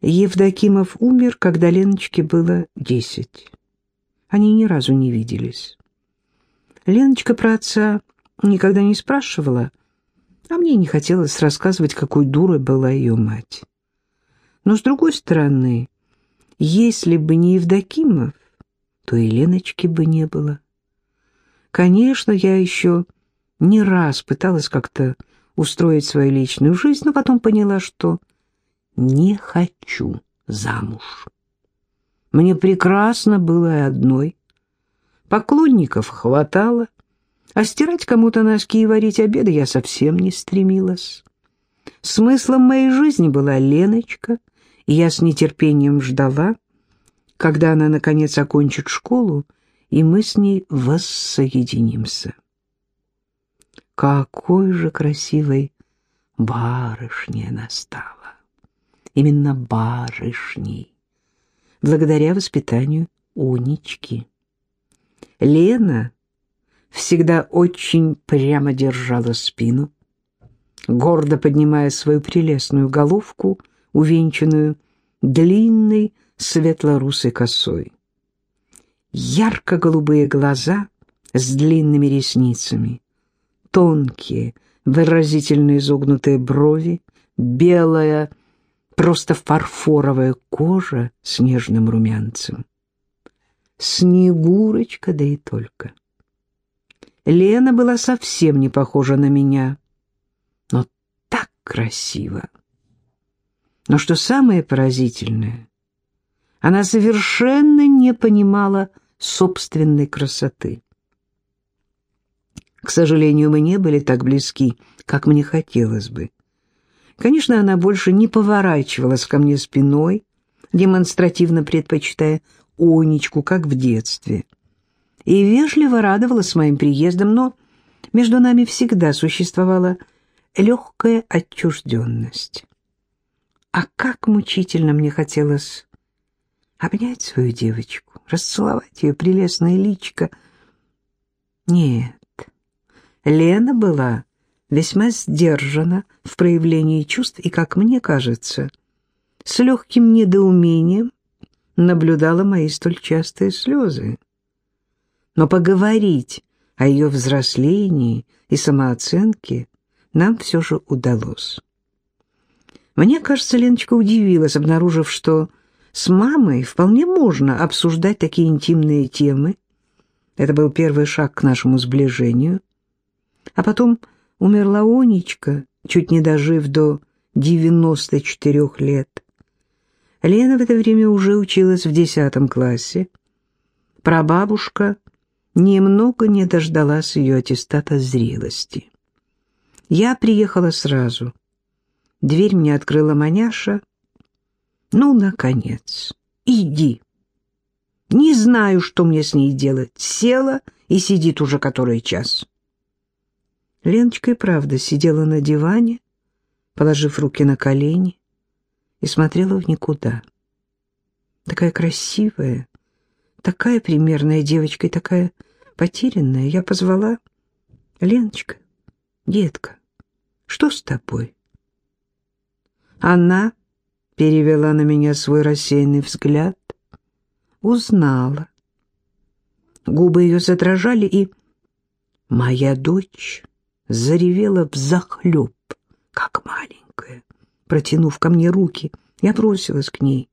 Евдокимов умер, когда Леночке было десять. Они ни разу не виделись. Леночка про отца никогда не спрашивала, а мне не хотелось рассказывать, какой дурой была ее мать. Но, с другой стороны, если бы не Евдокимов, то и Леночки бы не было. Конечно, я еще не раз пыталась как-то устроить свою личную жизнь, но потом поняла, что не хочу замуж. Мне прекрасно было одной. Поклонников хватало, а стирать кому-то носки и варить обеды я совсем не стремилась. Смыслом моей жизни была Леночка, и я с нетерпением ждала, когда она, наконец, окончит школу, и мы с ней воссоединимся. Какой же красивой барышней она стала! Именно барышней, благодаря воспитанию Унички. Лена всегда очень прямо держала спину, гордо поднимая свою прелестную головку, увенчанную длинной светло-русой косой. Ярко-голубые глаза с длинными ресницами, тонкие, выразительно изогнутые брови, белая, просто фарфоровая кожа с нежным румянцем. Снегурочка, да и только. Лена была совсем не похожа на меня, но так красиво. Но что самое поразительное, она совершенно не понимала собственной красоты. К сожалению, мы не были так близки, как мне хотелось бы. Конечно, она больше не поворачивалась ко мне спиной, демонстративно предпочитая Онечку, как в детстве, и вежливо радовалась моим приездом, но между нами всегда существовала легкая отчужденность. А как мучительно мне хотелось обнять свою девочку, расцеловать ее прелестное личико. Нет, Лена была весьма сдержана в проявлении чувств и, как мне кажется, с легким недоумением наблюдала мои столь частые слезы. Но поговорить о ее взрослении и самооценке нам все же удалось. Мне кажется, Леночка удивилась, обнаружив, что с мамой вполне можно обсуждать такие интимные темы. Это был первый шаг к нашему сближению. А потом умерла Онечка, чуть не дожив до 94 лет. Лена в это время уже училась в десятом классе. Прабабушка немного не дождалась ее аттестата зрелости. Я приехала сразу. Дверь мне открыла маняша. Ну, наконец, иди. Не знаю, что мне с ней делать. Села и сидит уже который час. Леночка и правда сидела на диване, положив руки на колени, и смотрела в никуда. Такая красивая, такая примерная девочка и такая потерянная. Я позвала «Леночка, детка, что с тобой?» Она перевела на меня свой рассеянный взгляд, узнала. Губы ее задрожали, и моя дочь заревела взахлеб, как маленькая. Протянув ко мне руки, я бросилась к ней,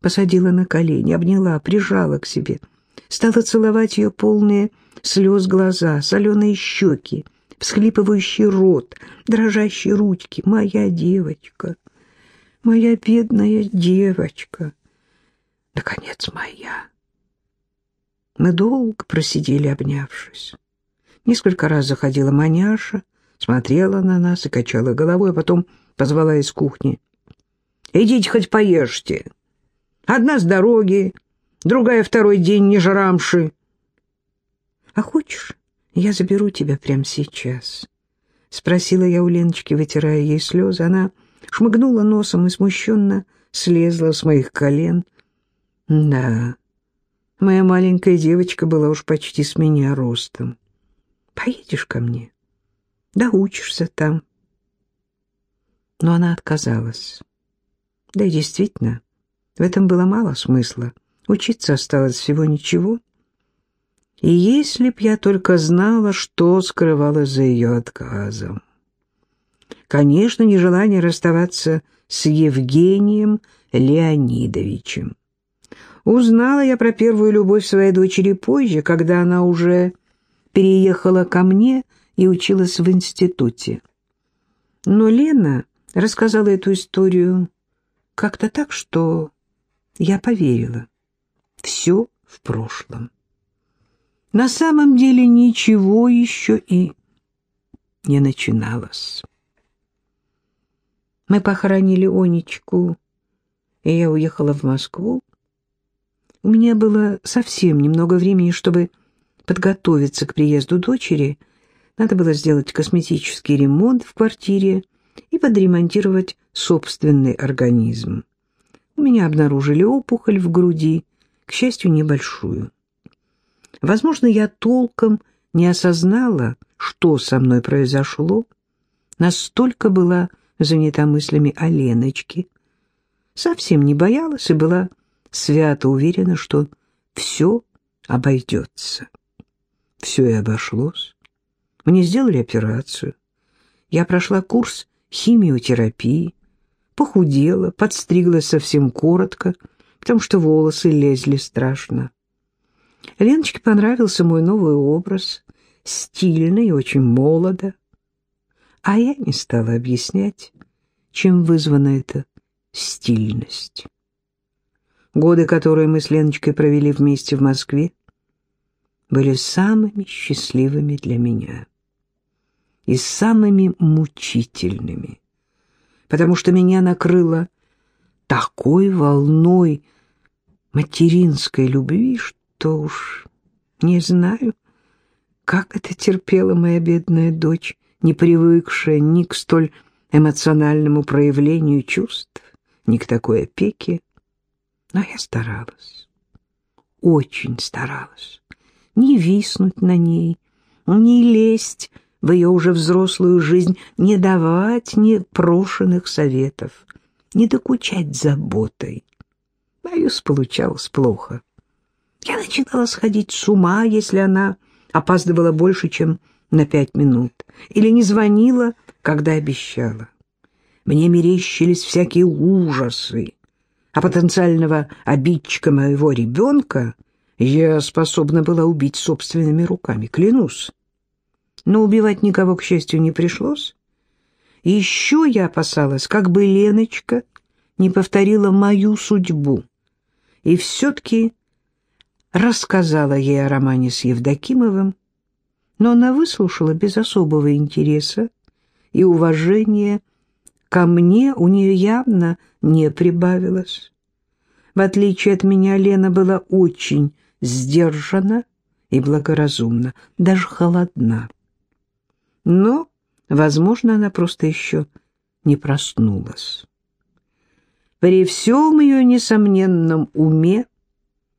посадила на колени, обняла, прижала к себе, стала целовать ее полные слез глаза, соленые щеки, всхлипывающий рот, дрожащие ручки. Моя девочка, моя бедная девочка, наконец моя. Мы долго просидели, обнявшись. Несколько раз заходила маняша, смотрела на нас и качала головой, а потом позвала из кухни. «Идите хоть поешьте. Одна с дороги, другая второй день не жрамши». «А хочешь, я заберу тебя прямо сейчас?» — спросила я у Леночки, вытирая ей слезы. Она шмыгнула носом и смущенно слезла с моих колен. «Да, моя маленькая девочка была уж почти с меня ростом. Поедешь ко мне? Да учишься там. Но она отказалась. Да и действительно, в этом было мало смысла. Учиться осталось всего ничего. И если б я только знала, что скрывалось за ее отказом. Конечно, нежелание расставаться с Евгением Леонидовичем. Узнала я про первую любовь своей дочери позже, когда она уже переехала ко мне и училась в институте. Но Лена рассказала эту историю как-то так, что я поверила. Все в прошлом. На самом деле ничего еще и не начиналось. Мы похоронили Онечку, и я уехала в Москву. У меня было совсем немного времени, чтобы подготовиться к приезду дочери. Надо было сделать косметический ремонт в квартире и подремонтировать собственный организм. У меня обнаружили опухоль в груди, к счастью, небольшую. Возможно, я толком не осознала, что со мной произошло, настолько была занята мыслями о Леночке, совсем не боялась и была свято уверена, что все обойдется. Все и обошлось. Мне сделали операцию. Я прошла курс химиотерапии, похудела, подстриглась совсем коротко, потому что волосы лезли страшно. Леночке понравился мой новый образ, стильный и очень молодо. А я не стала объяснять, чем вызвана эта стильность. Годы, которые мы с Леночкой провели вместе в Москве, были самыми счастливыми для меня и самыми мучительными, потому что меня накрыло такой волной материнской любви, что уж не знаю, как это терпела моя бедная дочь, не привыкшая ни к столь эмоциональному проявлению чувств, ни к такой опеке. Но я старалась, очень старалась, не виснуть на ней, не лезть в ее уже взрослую жизнь, не давать непрошенных советов, не докучать заботой. Боюсь, получалось плохо. Я начинала сходить с ума, если она опаздывала больше, чем на пять минут, или не звонила, когда обещала. Мне мерещились всякие ужасы, а потенциального обидчика моего ребенка я способна была убить собственными руками, клянусь. Но убивать никого, к счастью, не пришлось. Еще я опасалась, как бы Леночка не повторила мою судьбу. И все-таки рассказала ей о романе с Евдокимовым, но она выслушала без особого интереса и уважения. Ко мне у нее явно не прибавилось. В отличие от меня, Лена была очень сдержана и благоразумна, даже холодна. Но, возможно, она просто еще не проснулась. При всем ее несомненном уме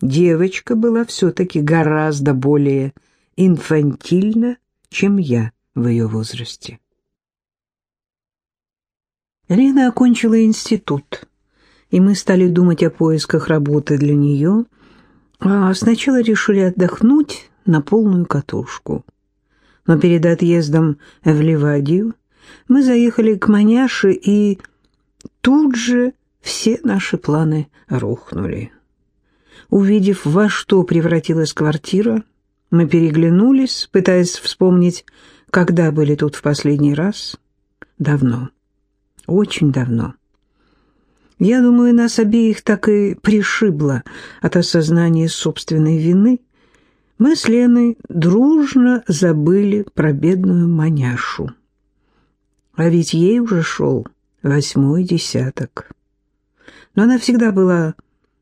девочка была все-таки гораздо более инфантильна, чем я в ее возрасте. Лена окончила институт, и мы стали думать о поисках работы для нее, а сначала решили отдохнуть на полную катушку. Но перед отъездом в Ливадию мы заехали к Маняше, и тут же все наши планы рухнули. Увидев, во что превратилась квартира, мы переглянулись, пытаясь вспомнить, когда были тут в последний раз. Давно, очень давно. Я думаю, нас обеих так и пришибло от осознания собственной вины. Мы с Леной дружно забыли про бедную маняшу. А ведь ей уже шел восьмой десяток. Но она всегда была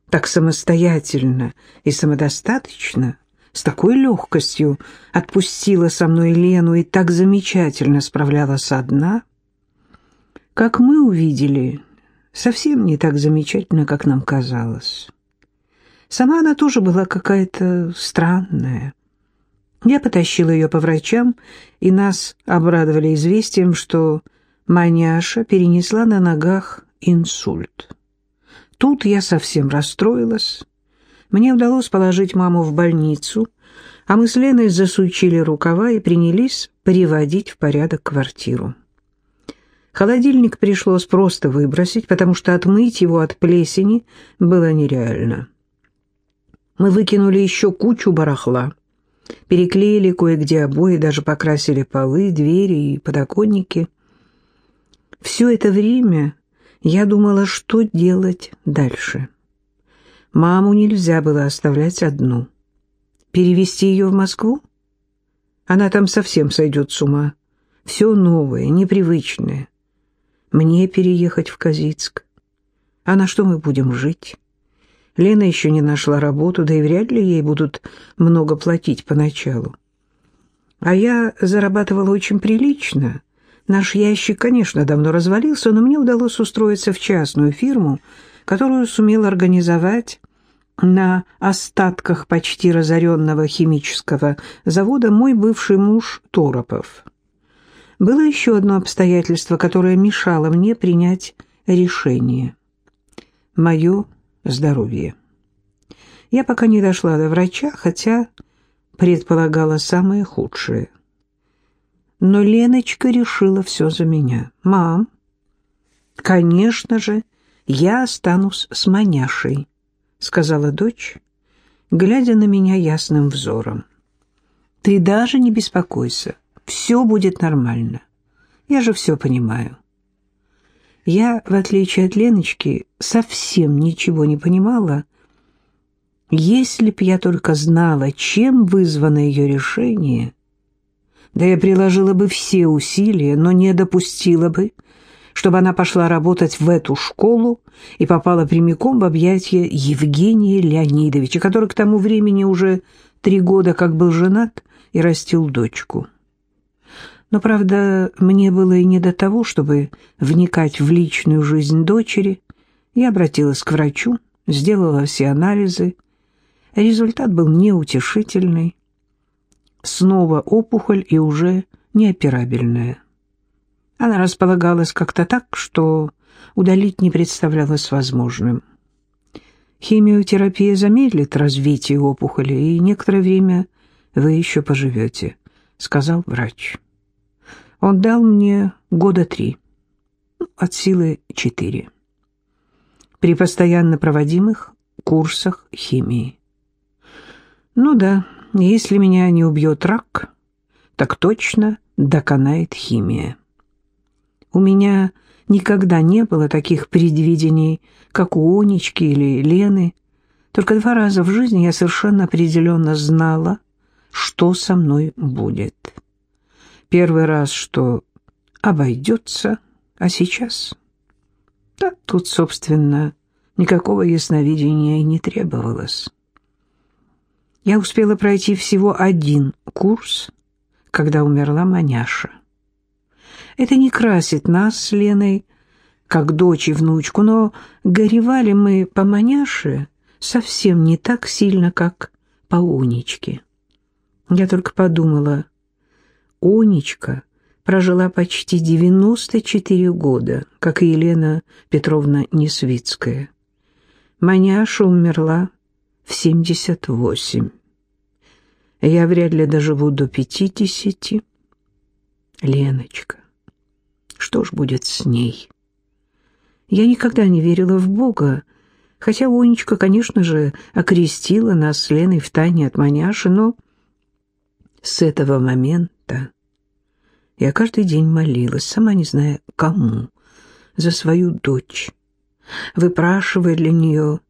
так самостоятельно и самодостаточно, с такой легкостью отпустила со мной Лену и так замечательно справлялась одна, как мы увидели, совсем не так замечательно, как нам казалось. Сама она тоже была какая-то странная. Я потащила ее по врачам, и нас обрадовали известием, что маняша перенесла на ногах инсульт. Тут я совсем расстроилась. Мне удалось положить маму в больницу, а мы с Леной засучили рукава и принялись приводить в порядок квартиру. Холодильник пришлось просто выбросить, потому что отмыть его от плесени было нереально. Мы выкинули еще кучу барахла, переклеили кое-где обои, даже покрасили полы, двери и подоконники. Все это время я думала, что делать дальше. Маму нельзя было оставлять одну. Перевести ее в Москву? Она там совсем сойдет с ума. Все новое, непривычное. Мне переехать в Казицк. А на что мы будем жить? Лена еще не нашла работу, да и вряд ли ей будут много платить поначалу. А я зарабатывала очень прилично. Наш ящик, конечно, давно развалился, но мне удалось устроиться в частную фирму, которую сумел организовать на остатках почти разоренного химического завода мой бывший муж Торопов. Было еще одно обстоятельство, которое мешало мне принять решение. Мое здоровье. Я пока не дошла до врача, хотя предполагала самое худшее. Но Леночка решила все за меня. «Мам, конечно же, я останусь с маняшей», — сказала дочь, глядя на меня ясным взором. «Ты даже не беспокойся, все будет нормально. Я же все понимаю». Я, в отличие от Леночки, совсем ничего не понимала. Если б я только знала, чем вызвано ее решение, да я приложила бы все усилия, но не допустила бы, чтобы она пошла работать в эту школу и попала прямиком в объятия Евгения Леонидовича, который к тому времени уже три года как был женат и растил дочку. Но, правда, мне было и не до того, чтобы вникать в личную жизнь дочери. Я обратилась к врачу, сделала все анализы. Результат был неутешительный. Снова опухоль и уже неоперабельная. Она располагалась как-то так, что удалить не представлялось возможным. Химиотерапия замедлит развитие опухоли, и некоторое время вы еще поживете, — сказал врач. Он дал мне года три, ну, от силы четыре, при постоянно проводимых курсах химии. Ну да, если меня не убьет рак, так точно доконает химия. У меня никогда не было таких предвидений, как у Онечки или Лены. Только два раза в жизни я совершенно определенно знала, что со мной будет. Первый раз, что обойдется, а сейчас... Да, тут, собственно, никакого ясновидения и не требовалось. Я успела пройти всего один курс, когда умерла маняша. Это не красит нас с Леной, как дочь и внучку, но горевали мы по маняше совсем не так сильно, как по Унечке. Я только подумала, Онечка прожила почти 94 года, как и Елена Петровна Несвицкая. Маняша умерла в 78. Я вряд ли доживу до 50. Леночка, что ж будет с ней? Я никогда не верила в Бога, хотя Онечка, конечно же, окрестила нас с Леной в тайне от маняши, но с этого момента я каждый день молилась, сама не зная кому, за свою дочь, выпрашивая для нее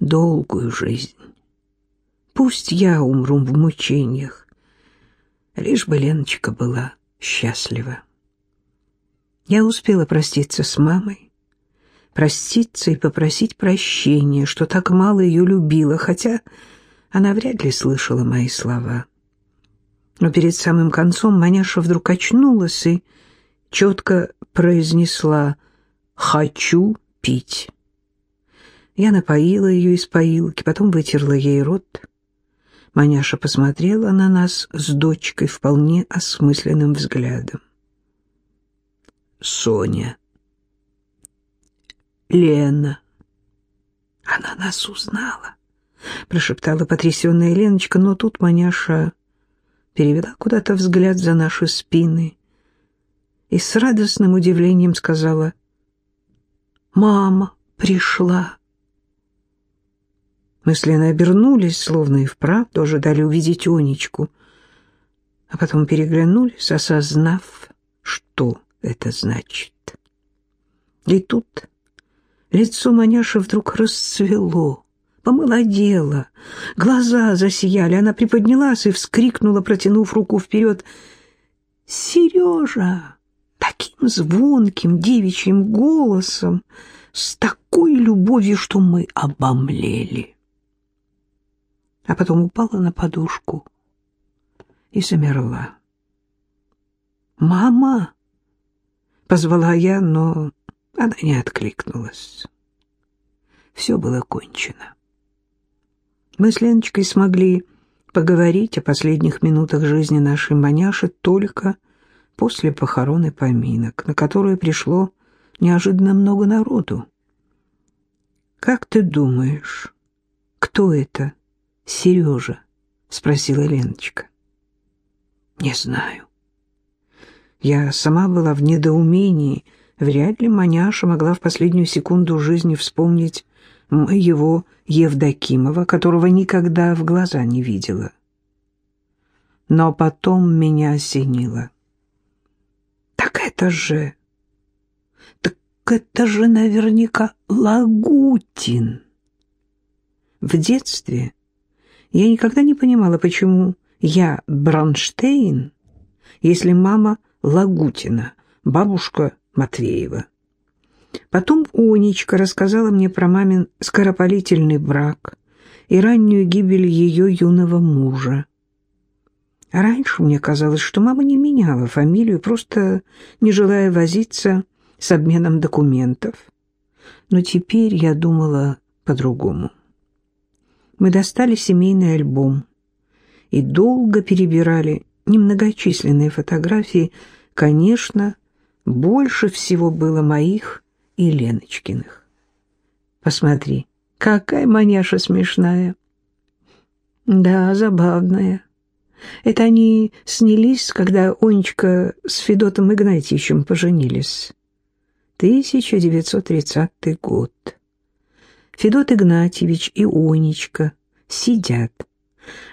долгую жизнь. Пусть я умру в мучениях, лишь бы Леночка была счастлива. Я успела проститься с мамой, проститься и попросить прощения, что так мало ее любила, хотя она вряд ли слышала мои слова. Но перед самым концом Маняша вдруг очнулась и четко произнесла «хочу пить». Я напоила ее из поилки, потом вытерла ей рот. Маняша посмотрела на нас с дочкой вполне осмысленным взглядом. Соня. Лена. Она нас узнала, прошептала потрясенная Леночка, но тут маняша перевела куда-то взгляд за наши спины и с радостным удивлением сказала «Мама пришла». Мы с Леной обернулись, словно и вправду ожидали увидеть Онечку, а потом переглянулись, осознав, что это значит. И тут лицо маняши вдруг расцвело, помолодело, глаза засияли, она приподнялась и вскрикнула, протянув руку вперед. «Сережа!» Таким звонким девичьим голосом, с такой любовью, что мы обомлели а потом упала на подушку и замерла. «Мама!» — позвала я, но она не откликнулась. Все было кончено. Мы с Леночкой смогли поговорить о последних минутах жизни нашей маняши только после похорон и поминок, на которые пришло неожиданно много народу. «Как ты думаешь, кто это?» Сережа? — спросила Леночка. Не знаю. Я сама была в недоумении. Вряд ли маняша могла в последнюю секунду жизни вспомнить моего Евдокимова, которого никогда в глаза не видела. Но потом меня осенило. Так это же... Так это же наверняка Лагутин. В детстве я никогда не понимала, почему я Бронштейн, если мама Лагутина, бабушка Матвеева. Потом Онечка рассказала мне про мамин скоропалительный брак и раннюю гибель ее юного мужа. раньше мне казалось, что мама не меняла фамилию, просто не желая возиться с обменом документов. Но теперь я думала по-другому мы достали семейный альбом и долго перебирали немногочисленные фотографии. Конечно, больше всего было моих и Леночкиных. Посмотри, какая маняша смешная. Да, забавная. Это они снялись, когда Онечка с Федотом Игнатьевичем поженились. 1930 год. Федот Игнатьевич и Онечка сидят,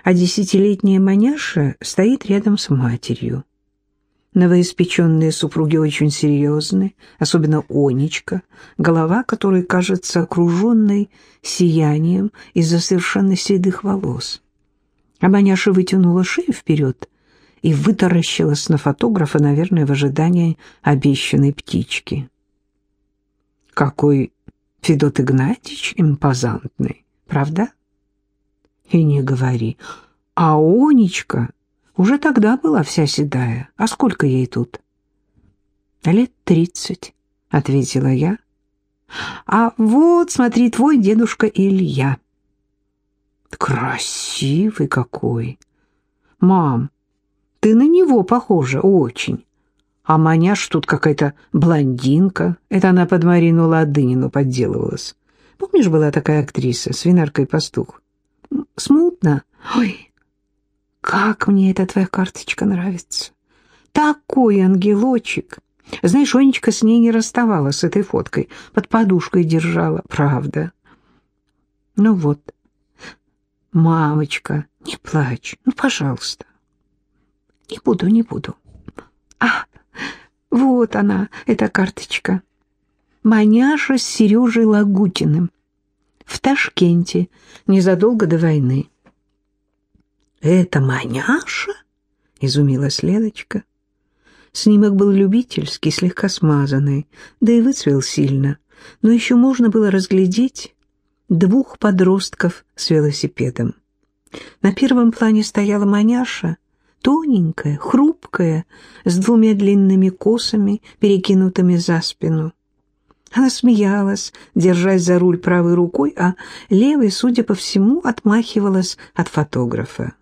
а десятилетняя маняша стоит рядом с матерью. Новоиспеченные супруги очень серьезны, особенно Онечка, голова которой кажется окруженной сиянием из-за совершенно седых волос. А маняша вытянула шею вперед и вытаращилась на фотографа, наверное, в ожидании обещанной птички. «Какой Федот Игнатьевич импозантный, правда? И не говори. А Онечка уже тогда была вся седая. А сколько ей тут? Лет тридцать, ответила я. А вот, смотри, твой дедушка Илья. Красивый какой. Мам, ты на него похожа очень. А маняш тут какая-то блондинка. Это она под Марину Ладынину подделывалась. Помнишь, была такая актриса, свинарка и пастух? Смутно. Ой, как мне эта твоя карточка нравится. Такой ангелочек. Знаешь, Онечка с ней не расставалась, с этой фоткой. Под подушкой держала, правда. Ну вот. Мамочка, не плачь, ну, пожалуйста. Не буду, не буду. А, вот она, эта карточка. Маняша с Сережей Лагутиным. В Ташкенте, незадолго до войны. «Это Маняша?» — изумилась Леночка. Снимок был любительский, слегка смазанный, да и выцвел сильно, но еще можно было разглядеть двух подростков с велосипедом. На первом плане стояла Маняша, тоненькая, хрупкая, с двумя длинными косами, перекинутыми за спину. Она смеялась, держась за руль правой рукой, а левой, судя по всему, отмахивалась от фотографа.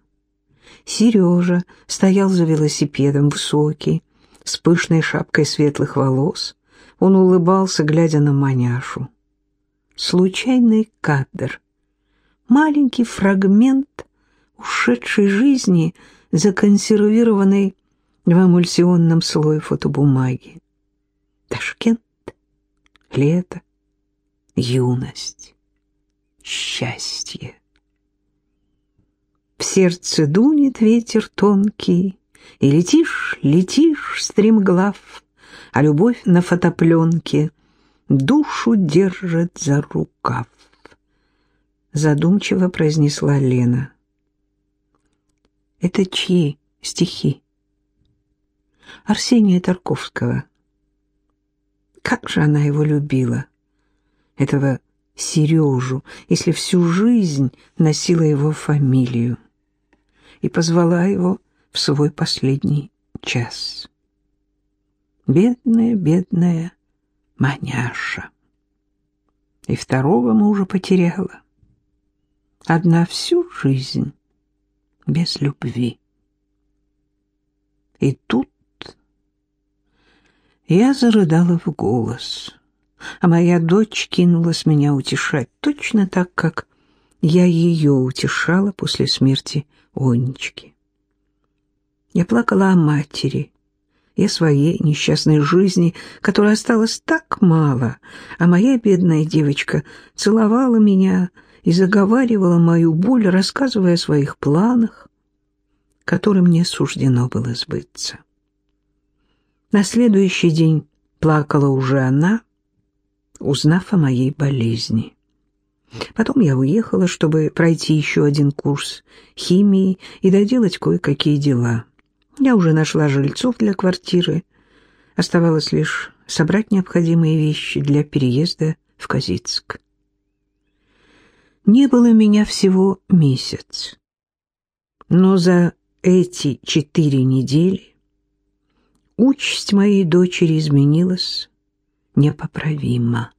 Сережа стоял за велосипедом, высокий, с пышной шапкой светлых волос. Он улыбался, глядя на маняшу. случайный кадр, маленький фрагмент ушедшей жизни, законсервированной в эмульсионном слое фотобумаги. Ташкент, лето, юность, счастье. В сердце дунет ветер тонкий, И летишь, летишь, стремглав, А любовь на фотопленке Душу держит за рукав. Задумчиво произнесла Лена. Это чьи стихи? Арсения Тарковского. Как же она его любила, этого Сережу, если всю жизнь носила его фамилию и позвала его в свой последний час. Бедная, бедная маняша. И второго мужа потеряла. Одна всю жизнь без любви. И тут я зарыдала в голос, а моя дочь кинулась меня утешать, точно так, как я ее утешала после смерти Онечки. Я плакала о матери и о своей несчастной жизни, которой осталось так мало, а моя бедная девочка целовала меня и заговаривала мою боль, рассказывая о своих планах, которым мне суждено было сбыться. На следующий день плакала уже она, узнав о моей болезни. Потом я уехала, чтобы пройти еще один курс химии и доделать кое-какие дела. Я уже нашла жильцов для квартиры. Оставалось лишь собрать необходимые вещи для переезда в Козицк. Не было меня всего месяц. Но за эти четыре недели участь моей дочери изменилась непоправимо.